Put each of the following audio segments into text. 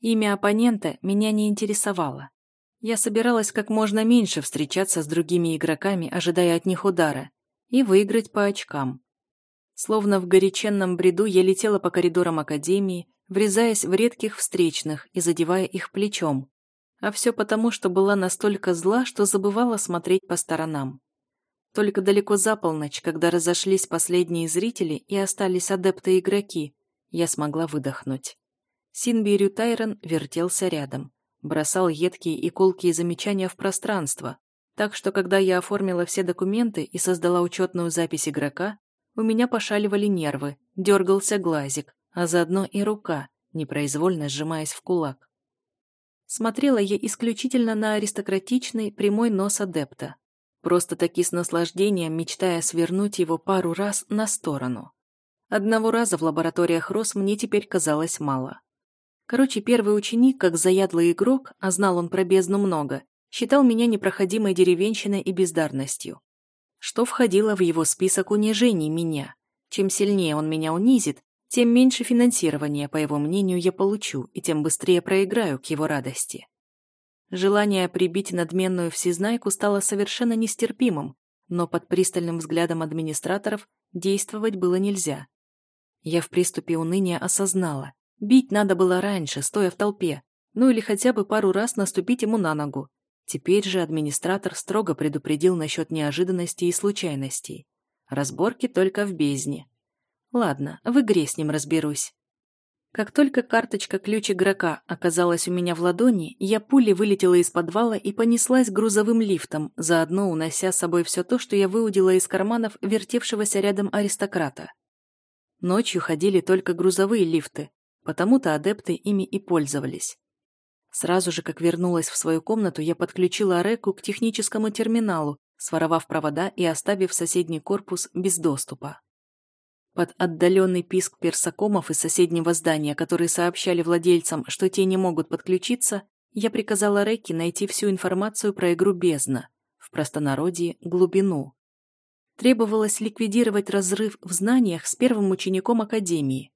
Имя оппонента меня не интересовало. Я собиралась как можно меньше встречаться с другими игроками, ожидая от них удара, и выиграть по очкам. Словно в горяченном бреду я летела по коридорам Академии, врезаясь в редких встречных и задевая их плечом. А все потому, что была настолько зла, что забывала смотреть по сторонам. Только далеко за полночь, когда разошлись последние зрители и остались адепты-игроки, я смогла выдохнуть. Синбирю Тайрон вертелся рядом, бросал едкие и колкие замечания в пространство, так что когда я оформила все документы и создала учетную запись игрока, у меня пошаливали нервы, дергался глазик, а заодно и рука, непроизвольно сжимаясь в кулак. Смотрела я исключительно на аристократичный прямой нос адепта, просто-таки с наслаждением мечтая свернуть его пару раз на сторону. Одного раза в лабораториях Рос мне теперь казалось мало. Короче, первый ученик, как заядлый игрок, а знал он про бездну много, считал меня непроходимой деревенщиной и бездарностью. Что входило в его список унижений меня. Чем сильнее он меня унизит, тем меньше финансирования, по его мнению, я получу, и тем быстрее проиграю к его радости. Желание прибить надменную всезнайку стало совершенно нестерпимым, но под пристальным взглядом администраторов действовать было нельзя. Я в приступе уныния осознала, Бить надо было раньше, стоя в толпе, ну или хотя бы пару раз наступить ему на ногу. Теперь же администратор строго предупредил насчет неожиданностей и случайностей. Разборки только в бездне. Ладно, в игре с ним разберусь. Как только карточка ключ игрока оказалась у меня в ладони, я пулей вылетела из подвала и понеслась грузовым лифтом, заодно унося с собой все то, что я выудила из карманов вертевшегося рядом аристократа. Ночью ходили только грузовые лифты, Потому-то адепты ими и пользовались. Сразу же, как вернулась в свою комнату, я подключила Ареку к техническому терминалу, своровав провода и оставив соседний корпус без доступа. Под отдаленный писк персакомов из соседнего здания, которые сообщали владельцам, что те не могут подключиться, я приказала Реке найти всю информацию про игру «Бездна», в простонародье «Глубину». Требовалось ликвидировать разрыв в знаниях с первым учеником Академии,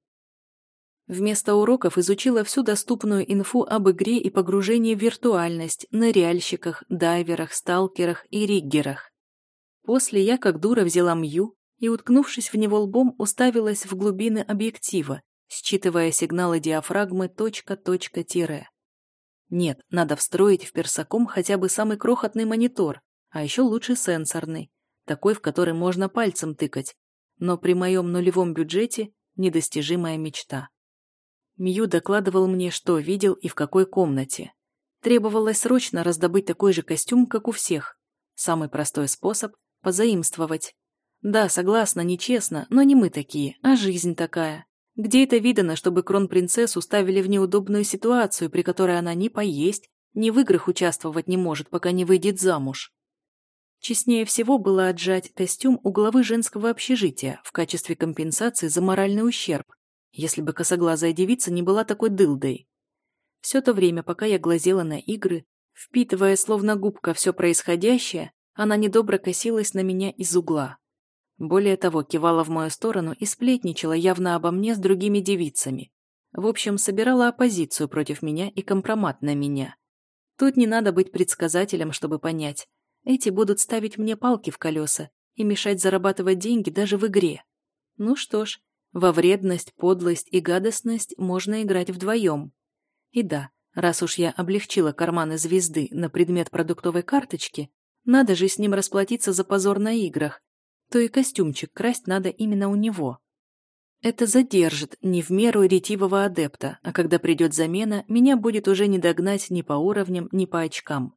Вместо уроков изучила всю доступную инфу об игре и погружении в виртуальность, ныряльщиках, дайверах, сталкерах и риггерах. После я, как дура, взяла Мью и, уткнувшись в него лбом, уставилась в глубины объектива, считывая сигналы диафрагмы точка-точка-тире. Нет, надо встроить в персаком хотя бы самый крохотный монитор, а еще лучше сенсорный, такой, в который можно пальцем тыкать, но при моем нулевом бюджете недостижимая мечта. Мью докладывал мне, что видел и в какой комнате. Требовалось срочно раздобыть такой же костюм, как у всех. Самый простой способ – позаимствовать. Да, согласна, нечестно, но не мы такие, а жизнь такая. Где это видано, чтобы кронпринцессу ставили в неудобную ситуацию, при которой она ни поесть, ни в играх участвовать не может, пока не выйдет замуж? Честнее всего было отжать костюм у главы женского общежития в качестве компенсации за моральный ущерб, если бы косоглазая девица не была такой дылдой. Все то время, пока я глазела на игры, впитывая словно губка все происходящее, она недобро косилась на меня из угла. Более того, кивала в мою сторону и сплетничала явно обо мне с другими девицами. В общем, собирала оппозицию против меня и компромат на меня. Тут не надо быть предсказателем, чтобы понять. Эти будут ставить мне палки в колеса и мешать зарабатывать деньги даже в игре. Ну что ж, во вредность, подлость и гадостность можно играть вдвоем. И да, раз уж я облегчила карманы звезды на предмет продуктовой карточки, надо же с ним расплатиться за позор на играх, то и костюмчик красть надо именно у него. Это задержит не в меру ретивого адепта, а когда придет замена, меня будет уже не догнать ни по уровням, ни по очкам.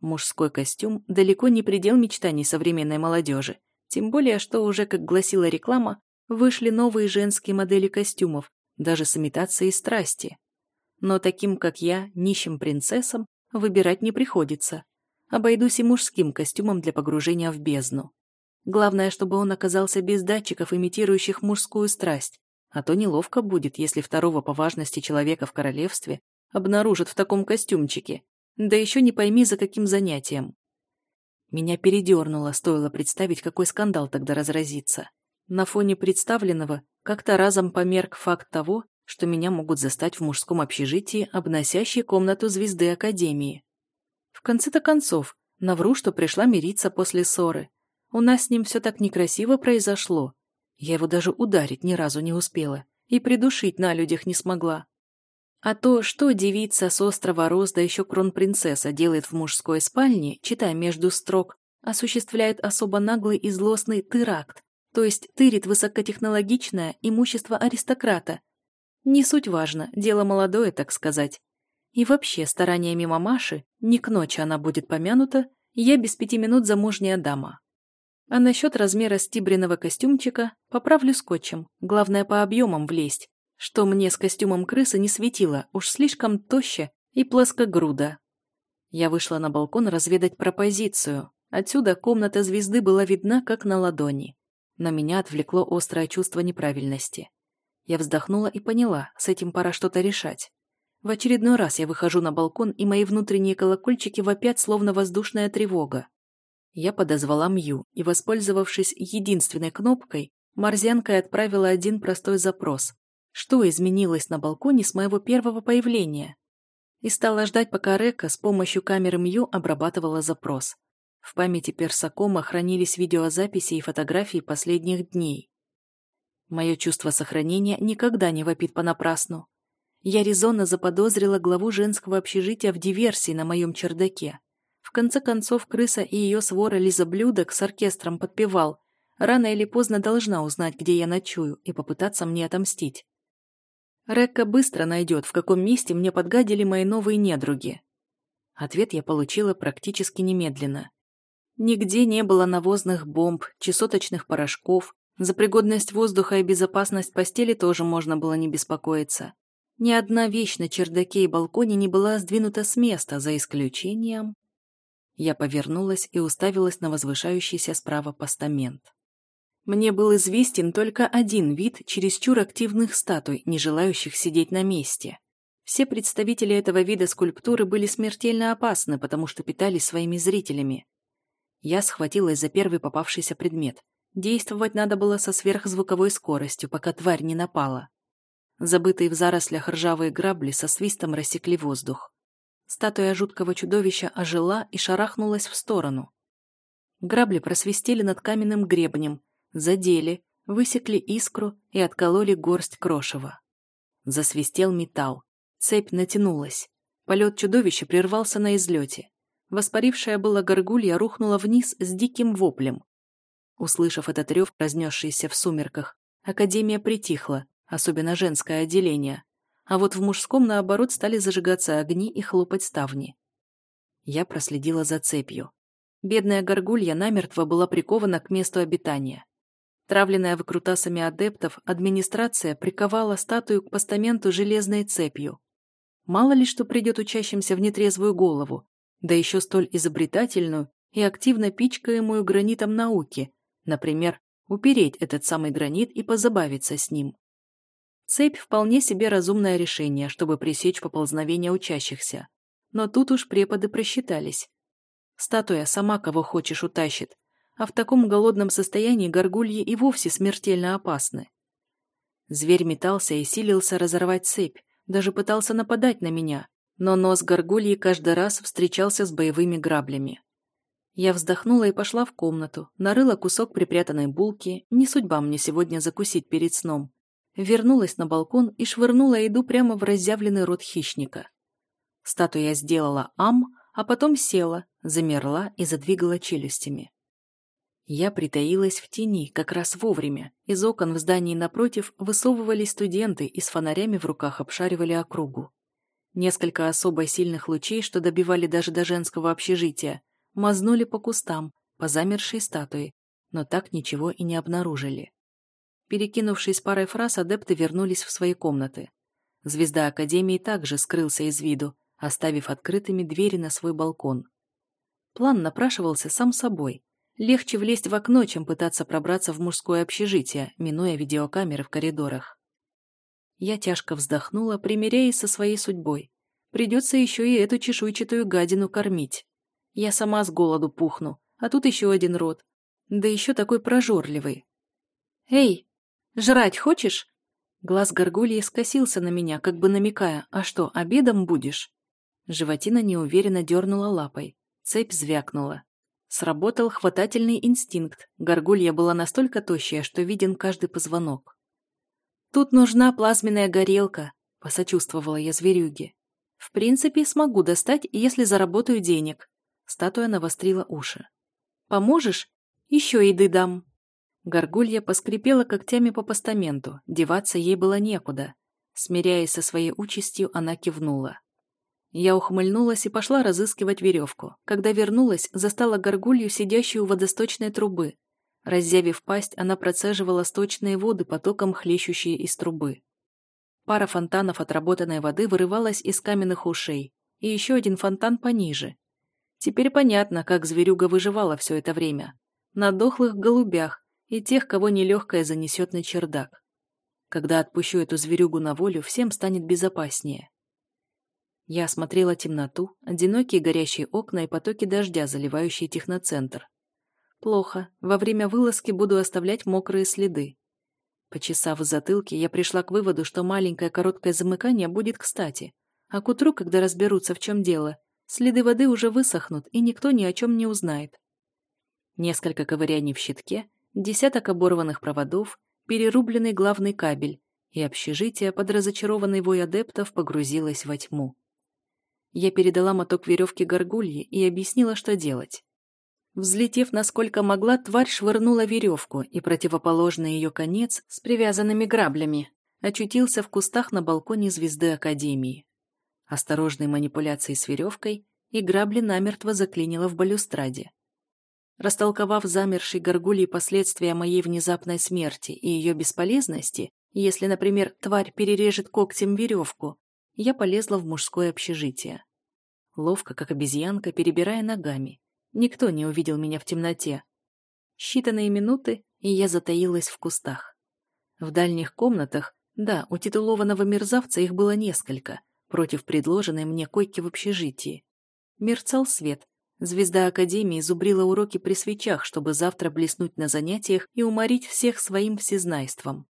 Мужской костюм далеко не предел мечтаний современной молодежи, тем более, что уже, как гласила реклама, Вышли новые женские модели костюмов, даже с имитацией страсти. Но таким, как я, нищим принцессам, выбирать не приходится. Обойдусь и мужским костюмом для погружения в бездну. Главное, чтобы он оказался без датчиков, имитирующих мужскую страсть, а то неловко будет, если второго по важности человека в королевстве обнаружат в таком костюмчике, да еще не пойми, за каким занятием. Меня передернуло, стоило представить, какой скандал тогда разразится. На фоне представленного как-то разом померк факт того, что меня могут застать в мужском общежитии, обносящей комнату звезды Академии. В конце-то концов, навру, что пришла мириться после ссоры. У нас с ним все так некрасиво произошло. Я его даже ударить ни разу не успела и придушить на людях не смогла. А то, что девица с острова Роз, да еще кронпринцесса делает в мужской спальне, читая между строк, осуществляет особо наглый и злостный теракт, то есть тырит высокотехнологичное имущество аристократа. Не суть важно, дело молодое, так сказать. И вообще, стараниями мамаши, не к ночи она будет помянута, я без пяти минут замужняя дама. А насчет размера стибренного костюмчика поправлю скотчем, главное по объемам влезть, что мне с костюмом крысы не светило, уж слишком тоще и плоскогрудо. Я вышла на балкон разведать пропозицию. Отсюда комната звезды была видна, как на ладони. Но меня отвлекло острое чувство неправильности. Я вздохнула и поняла, с этим пора что-то решать. В очередной раз я выхожу на балкон, и мои внутренние колокольчики вопят, словно воздушная тревога. Я подозвала Мью и, воспользовавшись единственной кнопкой, морзянкой отправила один простой запрос. Что изменилось на балконе с моего первого появления? И стала ждать, пока Река с помощью камеры Мью обрабатывала запрос. В памяти персакома хранились видеозаписи и фотографии последних дней. Мое чувство сохранения никогда не вопит понапрасну. Я резонно заподозрила главу женского общежития в диверсии на моем чердаке. В конце концов, крыса и ее свора лизоблюдок с оркестром подпевал. Рано или поздно должна узнать, где я ночую, и попытаться мне отомстить. Рекка быстро найдет, в каком месте мне подгадили мои новые недруги. Ответ я получила практически немедленно. Нигде не было навозных бомб, чесоточных порошков, за пригодность воздуха и безопасность постели тоже можно было не беспокоиться. Ни одна вещь на чердаке и балконе не была сдвинута с места, за исключением... Я повернулась и уставилась на возвышающийся справа постамент. Мне был известен только один вид чересчур активных статуй, не желающих сидеть на месте. Все представители этого вида скульптуры были смертельно опасны, потому что питались своими зрителями. Я схватилась за первый попавшийся предмет. Действовать надо было со сверхзвуковой скоростью, пока тварь не напала. Забытые в зарослях ржавые грабли со свистом рассекли воздух. Статуя жуткого чудовища ожила и шарахнулась в сторону. Грабли просвистели над каменным гребнем, задели, высекли искру и откололи горсть крошева. Засвистел металл. Цепь натянулась. Полет чудовища прервался на излете. Воспарившая была горгулья рухнула вниз с диким воплем. Услышав этот рев, разнесшийся в сумерках, Академия притихла, особенно женское отделение, а вот в мужском, наоборот, стали зажигаться огни и хлопать ставни. Я проследила за цепью. Бедная горгулья намертво была прикована к месту обитания. Травленная выкрутасами адептов, администрация приковала статую к постаменту железной цепью. Мало ли что придет учащимся в нетрезвую голову, да еще столь изобретательную и активно пичкаемую гранитом науки, например, упереть этот самый гранит и позабавиться с ним. Цепь вполне себе разумное решение, чтобы пресечь поползновение учащихся. Но тут уж преподы просчитались. Статуя сама кого хочешь утащит, а в таком голодном состоянии горгульи и вовсе смертельно опасны. Зверь метался и силился разорвать цепь, даже пытался нападать на меня, но нос горгульи каждый раз встречался с боевыми граблями. Я вздохнула и пошла в комнату, нарыла кусок припрятанной булки, не судьба мне сегодня закусить перед сном. Вернулась на балкон и швырнула еду прямо в разъявленный рот хищника. Статуя сделала ам, а потом села, замерла и задвигала челюстями. Я притаилась в тени как раз вовремя. Из окон в здании напротив высовывались студенты и с фонарями в руках обшаривали округу. Несколько особо сильных лучей, что добивали даже до женского общежития, мазнули по кустам, по замершей статуе, но так ничего и не обнаружили. Перекинувшись парой фраз, адепты вернулись в свои комнаты. Звезда Академии также скрылся из виду, оставив открытыми двери на свой балкон. План напрашивался сам собой. Легче влезть в окно, чем пытаться пробраться в мужское общежитие, минуя видеокамеры в коридорах. Я тяжко вздохнула, примиряясь со своей судьбой. Придется еще и эту чешуйчатую гадину кормить. Я сама с голоду пухну, а тут еще один рот. Да еще такой прожорливый. «Эй, жрать хочешь?» Глаз горгульи скосился на меня, как бы намекая, а что, обедом будешь? Животина неуверенно дернула лапой. Цепь звякнула. Сработал хватательный инстинкт. Горгулья была настолько тощая, что виден каждый позвонок. «Тут нужна плазменная горелка», — посочувствовала я зверюге. «В принципе, смогу достать, если заработаю денег». Статуя навострила уши. «Поможешь? Еще еды дам». Горгулья поскрипела когтями по постаменту, деваться ей было некуда. Смиряясь со своей участью, она кивнула. Я ухмыльнулась и пошла разыскивать веревку. Когда вернулась, застала горгулью, сидящую у водосточной трубы. Раззявив пасть, она процеживала сточные воды, потоком хлещущие из трубы. Пара фонтанов отработанной воды вырывалась из каменных ушей, и еще один фонтан пониже. Теперь понятно, как зверюга выживала все это время. На дохлых голубях и тех, кого нелегкое занесет на чердак. Когда отпущу эту зверюгу на волю, всем станет безопаснее. Я осмотрела темноту, одинокие горящие окна и потоки дождя, заливающие техноцентр. Плохо. Во время вылазки буду оставлять мокрые следы. Почесав в затылке, я пришла к выводу, что маленькое короткое замыкание будет кстати. А к утру, когда разберутся, в чем дело, следы воды уже высохнут, и никто ни о чем не узнает. Несколько ковыряний в щитке, десяток оборванных проводов, перерубленный главный кабель, и общежитие под разочарованный вой адептов погрузилось во тьму. Я передала моток веревки горгульи и объяснила, что делать. Взлетев насколько могла, тварь швырнула веревку, и противоположный ее конец с привязанными граблями очутился в кустах на балконе звезды Академии. Осторожной манипуляцией с веревкой и грабли намертво заклинило в балюстраде. Растолковав замершей горгульи последствия моей внезапной смерти и ее бесполезности, если, например, тварь перережет когтем веревку, я полезла в мужское общежитие. Ловко, как обезьянка, перебирая ногами. Никто не увидел меня в темноте. Считанные минуты, и я затаилась в кустах. В дальних комнатах, да, у титулованного мерзавца их было несколько, против предложенной мне койки в общежитии. Мерцал свет. Звезда Академии зубрила уроки при свечах, чтобы завтра блеснуть на занятиях и уморить всех своим всезнайством.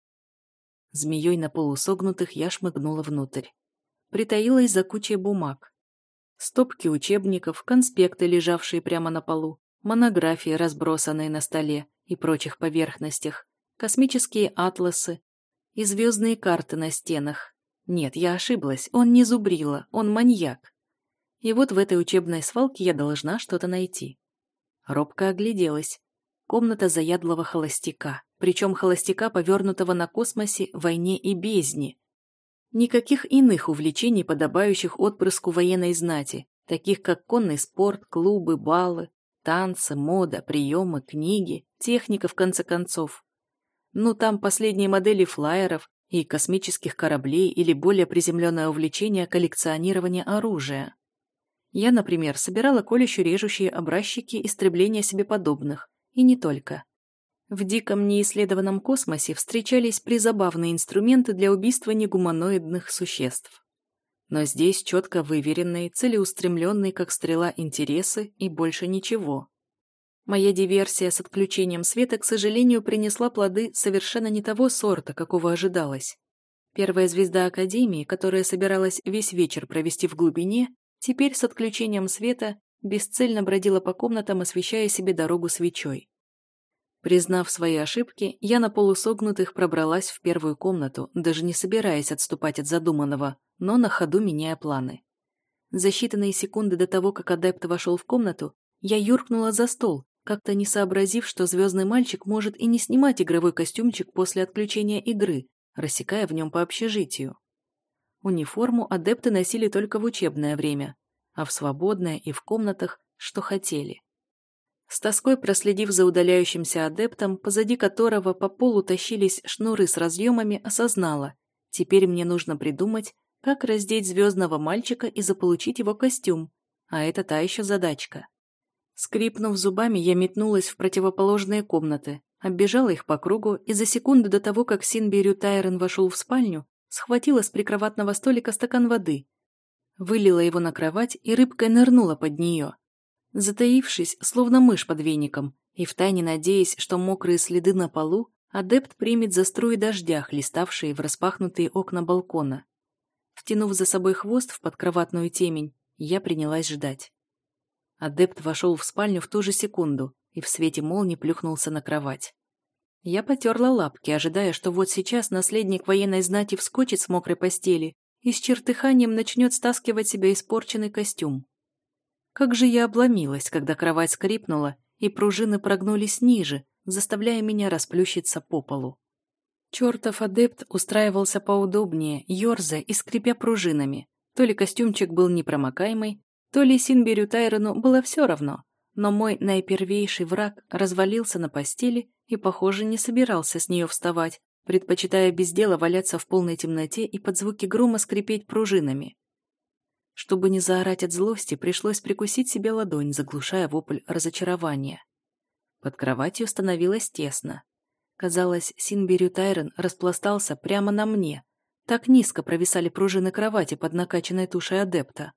Змеей на полусогнутых я шмыгнула внутрь притаилась за кучей бумаг. Стопки учебников, конспекты, лежавшие прямо на полу, монографии, разбросанные на столе и прочих поверхностях, космические атласы и звездные карты на стенах. Нет, я ошиблась, он не зубрила, он маньяк. И вот в этой учебной свалке я должна что-то найти. Робко огляделась. Комната заядлого холостяка, причем холостяка, повернутого на космосе, войне и бездне, Никаких иных увлечений, подобающих отпрыску военной знати, таких как конный спорт, клубы, балы, танцы, мода, приемы, книги, техника, в конце концов. Ну, там последние модели флайеров и космических кораблей или более приземленное увлечение коллекционирования оружия. Я, например, собирала колюще-режущие образчики истребления себе подобных, и не только. В диком неисследованном космосе встречались призабавные инструменты для убийства негуманоидных существ. Но здесь четко выверенные, целеустремленные, как стрела, интересы и больше ничего. Моя диверсия с отключением света, к сожалению, принесла плоды совершенно не того сорта, какого ожидалось. Первая звезда Академии, которая собиралась весь вечер провести в глубине, теперь с отключением света бесцельно бродила по комнатам, освещая себе дорогу свечой. Признав свои ошибки, я на полусогнутых пробралась в первую комнату, даже не собираясь отступать от задуманного, но на ходу меняя планы. За считанные секунды до того, как адепт вошел в комнату, я юркнула за стол, как-то не сообразив, что звездный мальчик может и не снимать игровой костюмчик после отключения игры, рассекая в нем по общежитию. Униформу адепты носили только в учебное время, а в свободное и в комнатах, что хотели. С тоской проследив за удаляющимся адептом, позади которого по полу тащились шнуры с разъемами, осознала. Теперь мне нужно придумать, как раздеть звездного мальчика и заполучить его костюм. А это та еще задачка. Скрипнув зубами, я метнулась в противоположные комнаты, оббежала их по кругу и за секунду до того, как Синбирю Тайрон вошел в спальню, схватила с прикроватного столика стакан воды, вылила его на кровать и рыбкой нырнула под нее. Затаившись, словно мышь под веником, и втайне надеясь, что мокрые следы на полу адепт примет за струи дождя, хлеставшие в распахнутые окна балкона. Втянув за собой хвост в подкроватную темень, я принялась ждать. Адепт вошел в спальню в ту же секунду и в свете молнии плюхнулся на кровать. Я потерла лапки, ожидая, что вот сейчас наследник военной знати вскочит с мокрой постели и с чертыханием начнет стаскивать себя испорченный костюм. Как же я обломилась, когда кровать скрипнула, и пружины прогнулись ниже, заставляя меня расплющиться по полу. Чертов адепт устраивался поудобнее, ерзая и скрипя пружинами. То ли костюмчик был непромокаемый, то ли Синберю Тайрону было все равно, но мой наипервейший враг развалился на постели и, похоже, не собирался с нее вставать, предпочитая без дела валяться в полной темноте и под звуки грома скрипеть пружинами. Чтобы не заорать от злости, пришлось прикусить себе ладонь, заглушая вопль разочарования. Под кроватью становилось тесно. Казалось, Синберю Тайрон распластался прямо на мне. Так низко провисали пружины кровати под накачанной тушей адепта.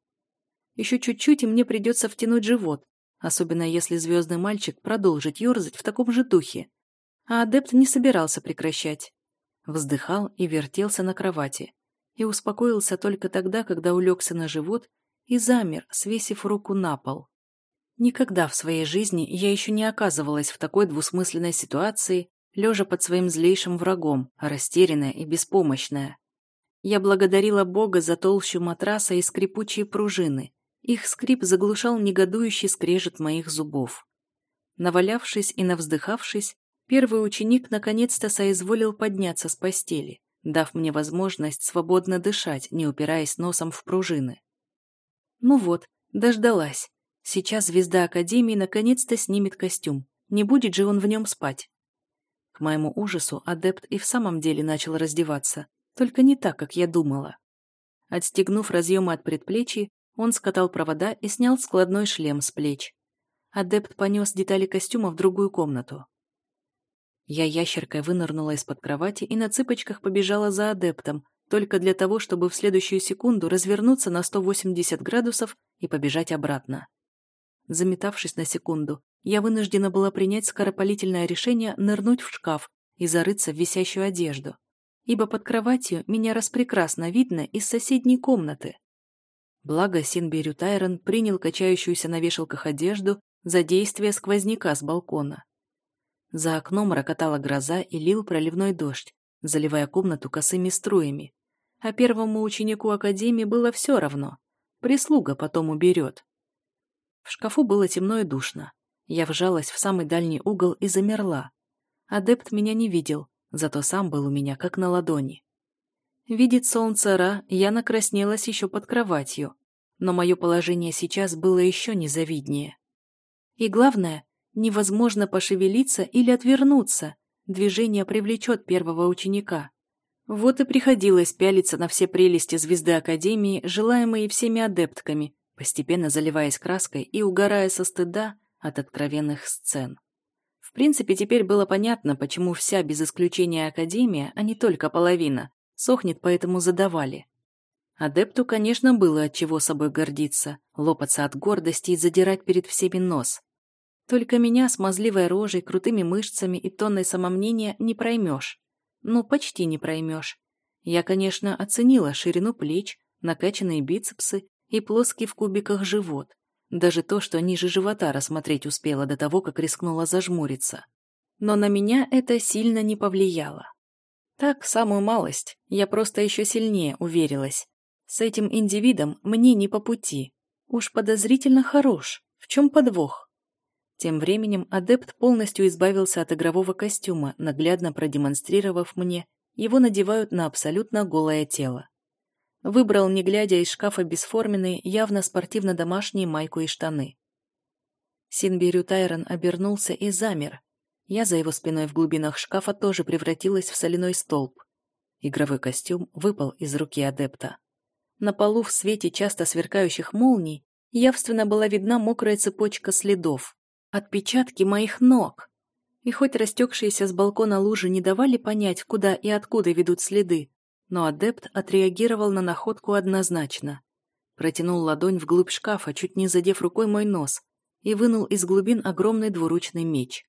Еще чуть-чуть, и мне придется втянуть живот, особенно если звездный мальчик продолжит ерзать в таком же духе. А адепт не собирался прекращать. Вздыхал и вертелся на кровати. И успокоился только тогда, когда улегся на живот и замер, свесив руку на пол. Никогда в своей жизни я еще не оказывалась в такой двусмысленной ситуации, лежа под своим злейшим врагом, растерянная и беспомощная. Я благодарила Бога за толщу матраса и скрипучие пружины. Их скрип заглушал негодующий скрежет моих зубов. Навалявшись и навздыхавшись, первый ученик наконец-то соизволил подняться с постели, дав мне возможность свободно дышать, не упираясь носом в пружины. Ну вот, дождалась. Сейчас звезда Академии наконец-то снимет костюм. Не будет же он в нем спать. К моему ужасу адепт и в самом деле начал раздеваться, только не так, как я думала. Отстегнув разъемы от предплечий, он скатал провода и снял складной шлем с плеч. Адепт понес детали костюма в другую комнату. Я ящеркой вынырнула из-под кровати и на цыпочках побежала за адептом, только для того, чтобы в следующую секунду развернуться на 180 градусов и побежать обратно. Заметавшись на секунду, я вынуждена была принять скоропалительное решение нырнуть в шкаф и зарыться в висящую одежду, ибо под кроватью меня распрекрасно видно из соседней комнаты. Благо Синбирю Тайрон принял качающуюся на вешалках одежду за действие сквозняка с балкона. За окном рокотала гроза и лил проливной дождь, заливая комнату косыми струями. А первому ученику академии было все равно. Прислуга потом уберет. В шкафу было темно и душно. Я вжалась в самый дальний угол и замерла. Адепт меня не видел, зато сам был у меня как на ладони. Видит солнце Ра, я накраснелась еще под кроватью, но мое положение сейчас было еще незавиднее. И главное, невозможно пошевелиться или отвернуться, движение привлечет первого ученика. Вот и приходилось пялиться на все прелести звезды Академии, желаемые всеми адептками, постепенно заливаясь краской и угорая со стыда от откровенных сцен. В принципе, теперь было понятно, почему вся, без исключения Академия, а не только половина, сохнет, поэтому задавали. Адепту, конечно, было от чего собой гордиться, лопаться от гордости и задирать перед всеми нос. Только меня с мазливой рожей, крутыми мышцами и тонной самомнения не проймешь. Ну, почти не проймешь. Я, конечно, оценила ширину плеч, накачанные бицепсы и плоский в кубиках живот. Даже то, что ниже живота рассмотреть успела до того, как рискнула зажмуриться. Но на меня это сильно не повлияло. Так, самую малость, я просто еще сильнее уверилась. С этим индивидом мне не по пути. Уж подозрительно хорош. В чем подвох? Тем временем адепт полностью избавился от игрового костюма, наглядно продемонстрировав мне, его надевают на абсолютно голое тело. Выбрал, не глядя из шкафа бесформенные, явно спортивно-домашние майку и штаны. Синбирю Тайрон обернулся и замер. Я за его спиной в глубинах шкафа тоже превратилась в соляной столб. Игровой костюм выпал из руки адепта. На полу в свете часто сверкающих молний явственно была видна мокрая цепочка следов. Отпечатки моих ног. И хоть растекшиеся с балкона лужи не давали понять, куда и откуда ведут следы, но адепт отреагировал на находку однозначно. Протянул ладонь вглубь шкафа, чуть не задев рукой мой нос, и вынул из глубин огромный двуручный меч.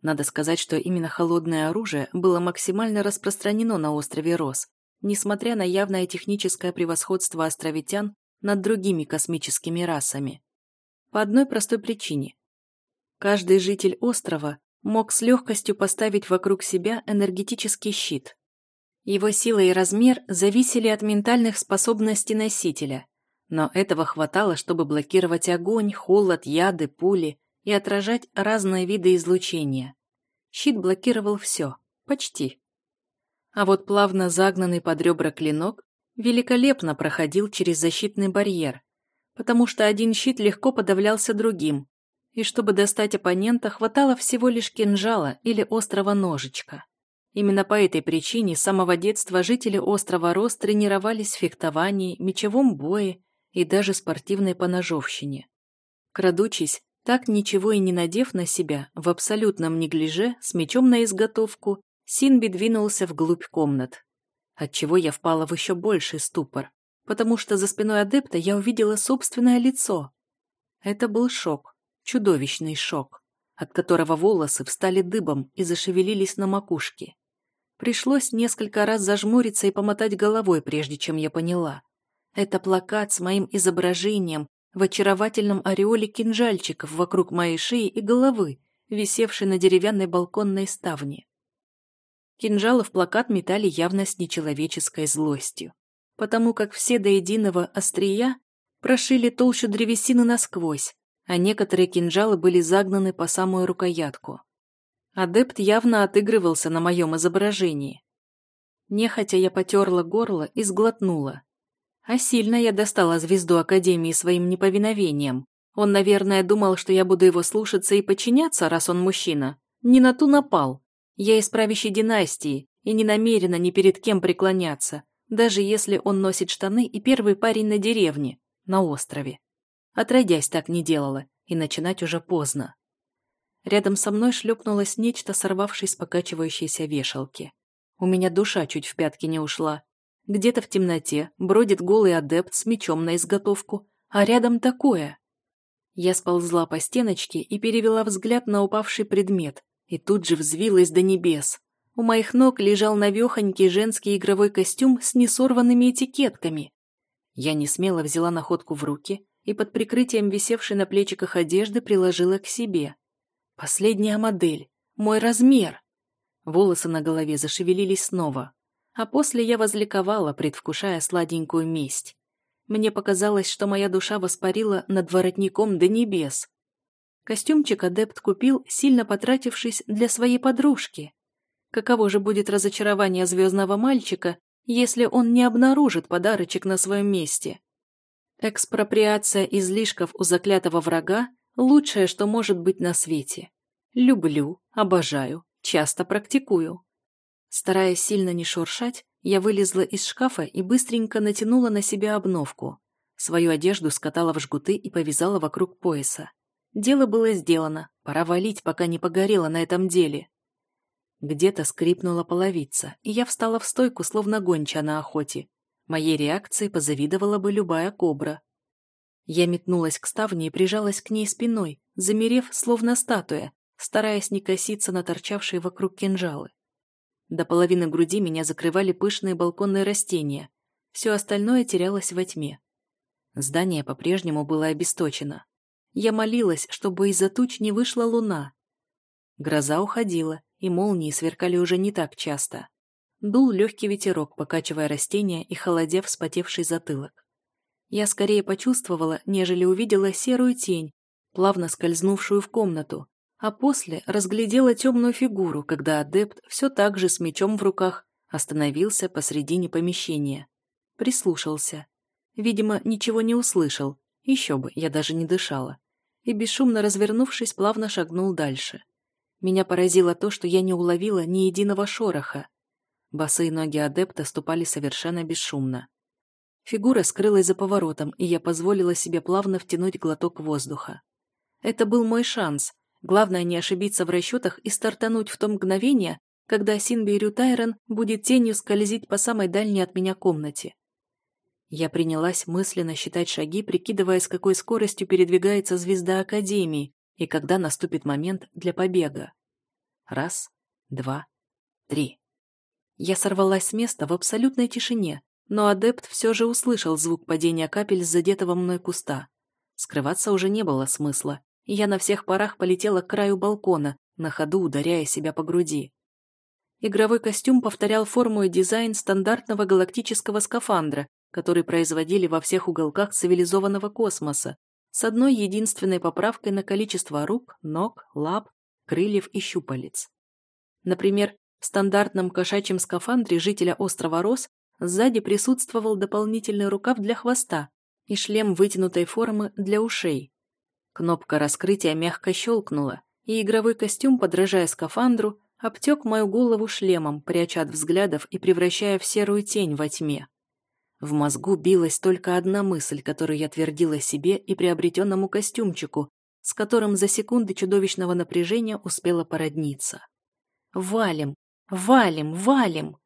Надо сказать, что именно холодное оружие было максимально распространено на острове Рос, несмотря на явное техническое превосходство островитян над другими космическими расами. По одной простой причине. Каждый житель острова мог с легкостью поставить вокруг себя энергетический щит. Его сила и размер зависели от ментальных способностей носителя, но этого хватало, чтобы блокировать огонь, холод, яды, пули и отражать разные виды излучения. Щит блокировал все. Почти. А вот плавно загнанный под ребра клинок великолепно проходил через защитный барьер, потому что один щит легко подавлялся другим, и чтобы достать оппонента, хватало всего лишь кинжала или острого ножичка. Именно по этой причине с самого детства жители острова Рос тренировались в фехтовании, мечевом бое и даже спортивной поножовщине. Крадучись, так ничего и не надев на себя, в абсолютном неглиже, с мечом на изготовку, Синби двинулся вглубь комнат. Отчего я впала в еще больший ступор, потому что за спиной адепта я увидела собственное лицо. Это был шок, чудовищный шок, от которого волосы встали дыбом и зашевелились на макушке. Пришлось несколько раз зажмуриться и помотать головой, прежде чем я поняла. Это плакат с моим изображением в очаровательном ореоле кинжальчиков вокруг моей шеи и головы, висевшей на деревянной балконной ставне. Кинжалы в плакат метали явно с нечеловеческой злостью, потому как все до единого острия прошили толщу древесины насквозь, а некоторые кинжалы были загнаны по самую рукоятку. Адепт явно отыгрывался на моем изображении. Нехотя я потерла горло и сглотнула. А сильно я достала звезду Академии своим неповиновением. Он, наверное, думал, что я буду его слушаться и подчиняться, раз он мужчина. Не на ту напал. Я из правящей династии и не намерена ни перед кем преклоняться, даже если он носит штаны и первый парень на деревне, на острове. Отродясь так не делала, и начинать уже поздно. Рядом со мной шлепнулось нечто, сорвавшись с покачивающейся вешалки. У меня душа чуть в пятки не ушла. Где-то в темноте бродит голый адепт с мечом на изготовку, а рядом такое. Я сползла по стеночке и перевела взгляд на упавший предмет, и тут же взвилась до небес. У моих ног лежал навехонький женский игровой костюм с несорванными этикетками. Я не смело взяла находку в руки и под прикрытием висевшей на плечиках одежды приложила к себе. Последняя модель. Мой размер. Волосы на голове зашевелились снова а после я возликовала, предвкушая сладенькую месть. Мне показалось, что моя душа воспарила над воротником до небес. Костюмчик адепт купил, сильно потратившись для своей подружки. Каково же будет разочарование звездного мальчика, если он не обнаружит подарочек на своем месте? Экспроприация излишков у заклятого врага – лучшее, что может быть на свете. Люблю, обожаю, часто практикую. Стараясь сильно не шуршать, я вылезла из шкафа и быстренько натянула на себя обновку. Свою одежду скатала в жгуты и повязала вокруг пояса. Дело было сделано, пора валить, пока не погорело на этом деле. Где-то скрипнула половица, и я встала в стойку, словно гонча на охоте. Моей реакции позавидовала бы любая кобра. Я метнулась к ставне и прижалась к ней спиной, замерев, словно статуя, стараясь не коситься на торчавшие вокруг кинжалы. До половины груди меня закрывали пышные балконные растения. Все остальное терялось во тьме. Здание по-прежнему было обесточено. Я молилась, чтобы из-за туч не вышла луна. Гроза уходила, и молнии сверкали уже не так часто. Дул легкий ветерок, покачивая растения и холодя вспотевший затылок. Я скорее почувствовала, нежели увидела серую тень, плавно скользнувшую в комнату, а после разглядела темную фигуру, когда адепт все так же с мечом в руках остановился посредине помещения. Прислушался. Видимо, ничего не услышал. Еще бы, я даже не дышала. И, бесшумно развернувшись, плавно шагнул дальше. Меня поразило то, что я не уловила ни единого шороха. Босые ноги адепта ступали совершенно бесшумно. Фигура скрылась за поворотом, и я позволила себе плавно втянуть глоток воздуха. Это был мой шанс, Главное не ошибиться в расчетах и стартануть в то мгновение, когда Синбирю Тайрон будет тенью скользить по самой дальней от меня комнате. Я принялась мысленно считать шаги, прикидывая, с какой скоростью передвигается звезда Академии и когда наступит момент для побега. Раз, два, три. Я сорвалась с места в абсолютной тишине, но адепт все же услышал звук падения капель с задетого мной куста. Скрываться уже не было смысла, я на всех парах полетела к краю балкона, на ходу ударяя себя по груди. Игровой костюм повторял форму и дизайн стандартного галактического скафандра, который производили во всех уголках цивилизованного космоса, с одной единственной поправкой на количество рук, ног, лап, крыльев и щупалец. Например, в стандартном кошачьем скафандре жителя острова Рос сзади присутствовал дополнительный рукав для хвоста и шлем вытянутой формы для ушей. Кнопка раскрытия мягко щелкнула, и игровой костюм, подражая скафандру, обтек мою голову шлемом, пряча от взглядов и превращая в серую тень во тьме. В мозгу билась только одна мысль, которую я твердила себе и приобретенному костюмчику, с которым за секунды чудовищного напряжения успела породниться. «Валим! Валим! Валим!»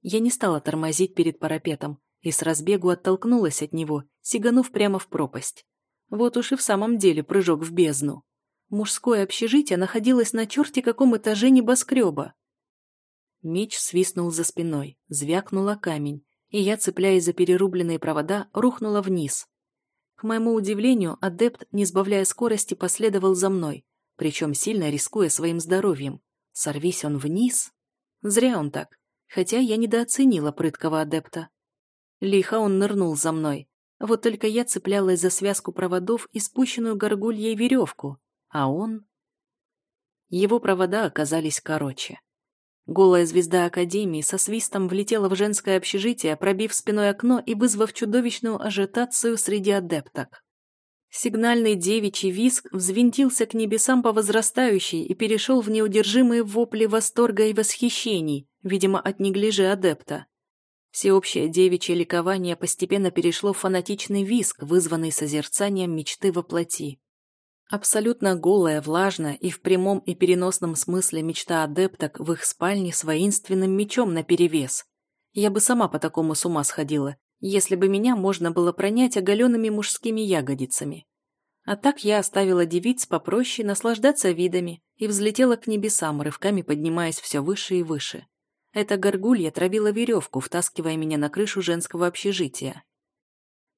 Я не стала тормозить перед парапетом и с разбегу оттолкнулась от него, сиганув прямо в пропасть. Вот уж и в самом деле прыжок в бездну. Мужское общежитие находилось на черте каком этаже небоскреба. Меч свистнул за спиной, звякнула камень, и я, цепляясь за перерубленные провода, рухнула вниз. К моему удивлению, адепт, не сбавляя скорости, последовал за мной, причем сильно рискуя своим здоровьем. Сорвись он вниз. Зря он так, хотя я недооценила прыткого адепта. Лихо он нырнул за мной. Вот только я цеплялась за связку проводов и спущенную горгульей веревку, а он... Его провода оказались короче. Голая звезда Академии со свистом влетела в женское общежитие, пробив спиной окно и вызвав чудовищную ажитацию среди адепток. Сигнальный девичий визг взвинтился к небесам по возрастающей и перешел в неудержимые вопли восторга и восхищений, видимо, от неглижи адепта. Всеобщее девичье ликование постепенно перешло в фанатичный визг, вызванный созерцанием мечты во плоти. Абсолютно голая, влажная и в прямом и переносном смысле мечта адепток в их спальне с воинственным мечом наперевес. Я бы сама по такому с ума сходила, если бы меня можно было пронять оголенными мужскими ягодицами. А так я оставила девиц попроще наслаждаться видами и взлетела к небесам, рывками поднимаясь все выше и выше. Эта горгулья травила веревку, втаскивая меня на крышу женского общежития.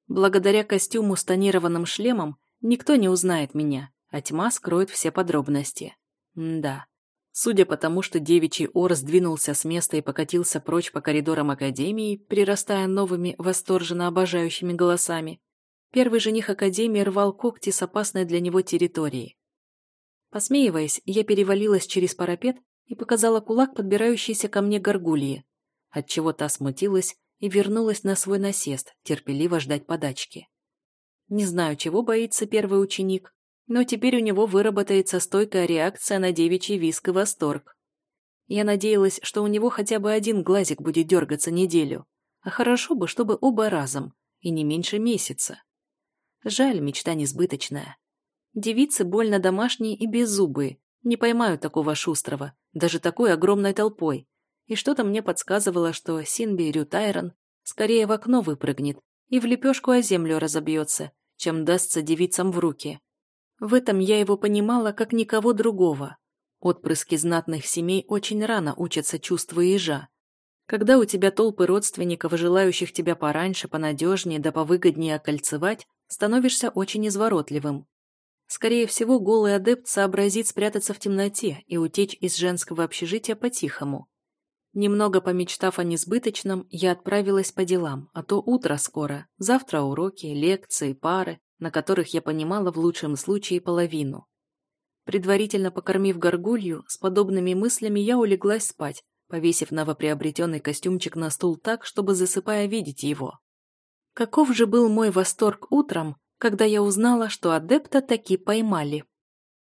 Благодаря костюму с тонированным шлемом Никто не узнает меня, а тьма скроет все подробности. М да. Судя по тому, что девичий ор сдвинулся с места и покатился прочь по коридорам Академии, прирастая новыми, восторженно обожающими голосами, первый жених Академии рвал когти с опасной для него территории. Посмеиваясь, я перевалилась через парапет и показала кулак подбирающейся ко мне горгульи, отчего та смутилась и вернулась на свой насест, терпеливо ждать подачки. Не знаю, чего боится первый ученик, но теперь у него выработается стойкая реакция на девичий виск и восторг. Я надеялась, что у него хотя бы один глазик будет дергаться неделю, а хорошо бы, чтобы оба разом, и не меньше месяца. Жаль, мечта несбыточная. Девицы больно домашние и беззубые, не поймают такого шустрого, даже такой огромной толпой. И что-то мне подсказывало, что Синби Рютайрон скорее в окно выпрыгнет и в лепешку о землю разобьется, чем дастся девицам в руки. В этом я его понимала, как никого другого. Отпрыски знатных семей очень рано учатся чувству ежа. Когда у тебя толпы родственников, желающих тебя пораньше, понадежнее да повыгоднее окольцевать, становишься очень изворотливым. Скорее всего, голый адепт сообразит спрятаться в темноте и утечь из женского общежития по-тихому. Немного помечтав о несбыточном, я отправилась по делам, а то утро скоро, завтра уроки, лекции, пары, на которых я понимала в лучшем случае половину. Предварительно покормив горгулью, с подобными мыслями я улеглась спать, повесив новоприобретенный костюмчик на стул так, чтобы засыпая видеть его. Каков же был мой восторг утром, когда я узнала, что адепта таки поймали.